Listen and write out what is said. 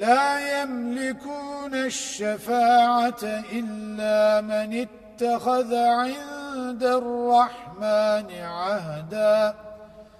لا يملكون الشفاعة إلا من اتخذ عند الرحمن عهداً.